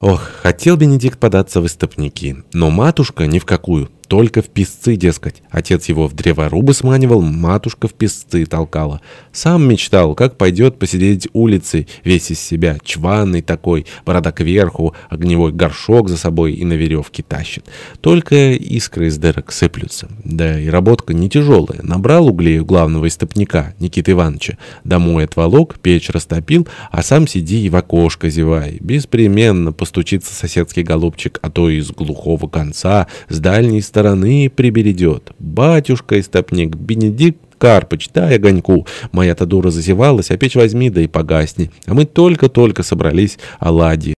Ох, хотел Бенедикт податься в истопники, но матушка ни в какую. Только в песцы, дескать. Отец его в древорубы сманивал, матушка в песцы толкала. Сам мечтал, как пойдет посидеть улицы, весь из себя, чванный такой, борода кверху, огневой горшок за собой и на веревке тащит. Только искры из дырок сыплются. Да и работка не тяжелая. Набрал углей у главного истопника, Никиты Ивановича. Домой отволок, печь растопил, а сам сиди и в окошко зевай. Беспременно постучится соседский голубчик, а то из глухого конца, с дальней стороны, стороны прибередет. Батюшка истопник Бенедикт Карпыч, дай огоньку. Моя-то дура зазевалась, а печь возьми, да и погасни. А мы только-только собрались оладьи.